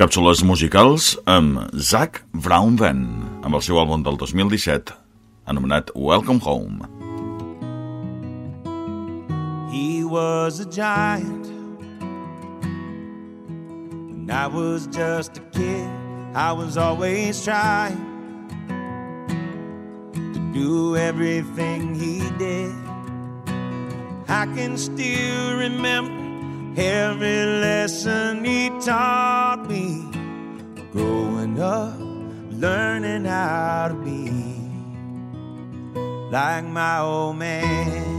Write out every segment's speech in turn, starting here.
Càpsules musicals amb Zach Brown Band, amb el seu àlbum del 2017, anomenat Welcome Home. He was a giant When I was just a kid I was always trying To do everything he did I can still remember every lesson he taught. Growing up, learning how to be like my old man.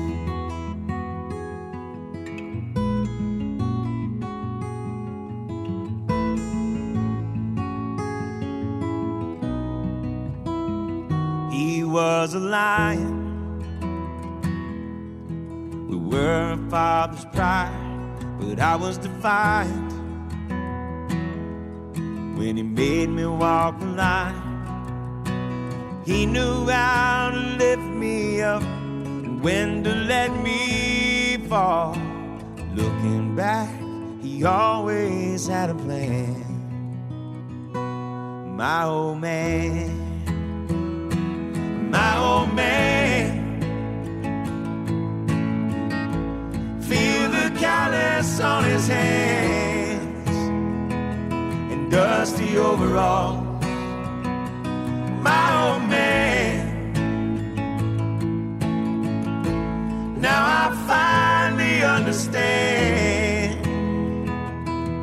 He was a lion We were a father's pride, but I was defiant when he made me walk the line. He knew how to lift me up and when to let me fall. Looking back, he always had a plan. My old man, my old man. Feel the callus on his hands and dusty overalls. My old man. Now I finally understand.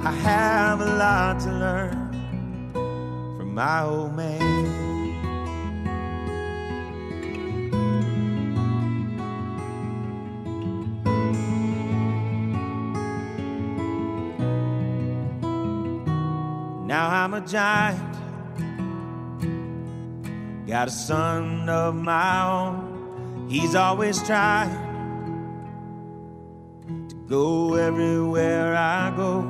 I have a lot to learn from my old man. Now I'm a giant. Got a son of my own. He's always trying to go everywhere I go.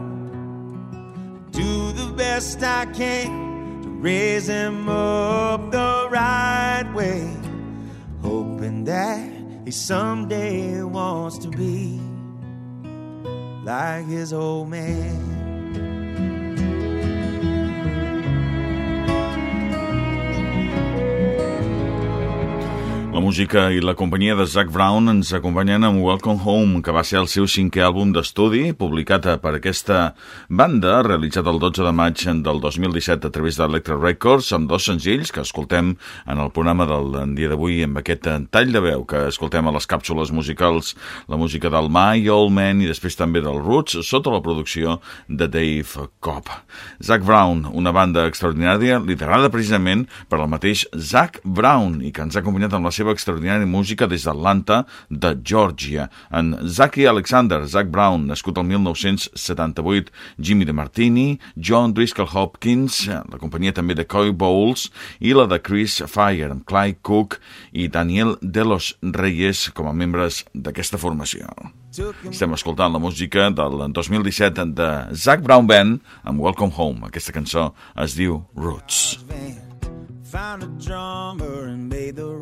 Do the best I can to raise him up the right way. Hoping that he someday wants to be like his old man. Música i la companyia de Zach Brown ens acompanyen amb Welcome Home, que va ser el seu cinquè àlbum d'estudi, publicat per aquesta banda, realitzat el 12 de maig del 2017 a través d'Electra Records, amb dos senzills que escoltem en el programa del dia d'avui, amb aquest tall de veu que escoltem a les càpsules musicals, la música del My Old Man i després també del Roots, sota la producció de Dave Cobb. Zach Brown, una banda extraordinària, liderada precisament per el mateix Zach Brown, i que ens ha acompanyat amb la seva seva extraordinària música des d'Atlanta, de Georgia. En Zaki Alexander, Zach Brown, nascut el 1978, Jimmy de Martini, John Driscoll Hopkins, la companyia també de Coy Bowles, i la de Chris Fire, amb Clyde Cook i Daniel de los Reyes com a membres d'aquesta formació. Estem escoltant la música del 2017 de Zach Brown Band amb Welcome Home. Aquesta cançó es diu Roots. Found a drummer and made the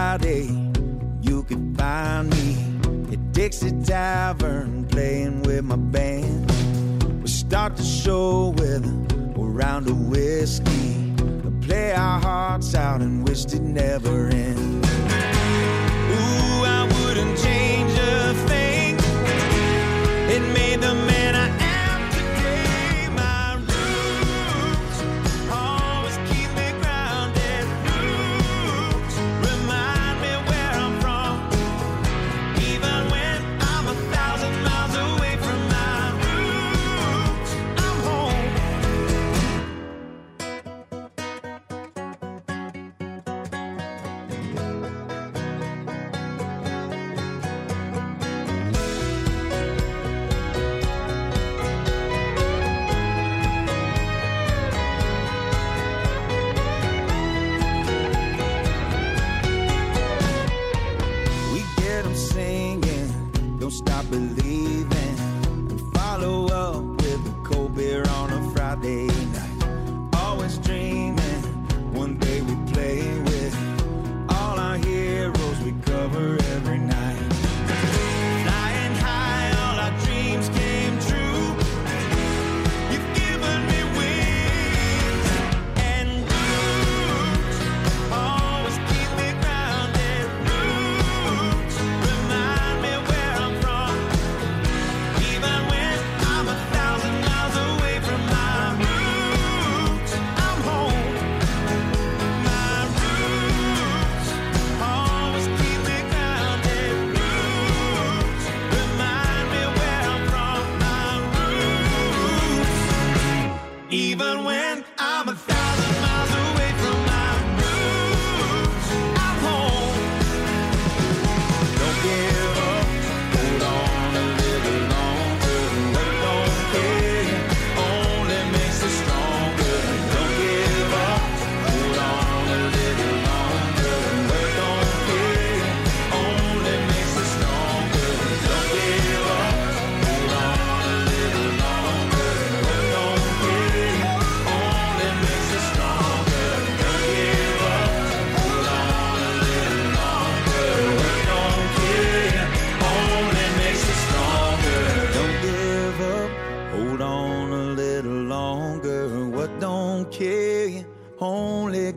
Friday, you can find me at Dixie Tavern playing with my band. We start the show with a round of whiskey, we play our hearts out and wish it never leaving and follow up with a cold beer on a Friday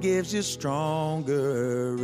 gives you stronger.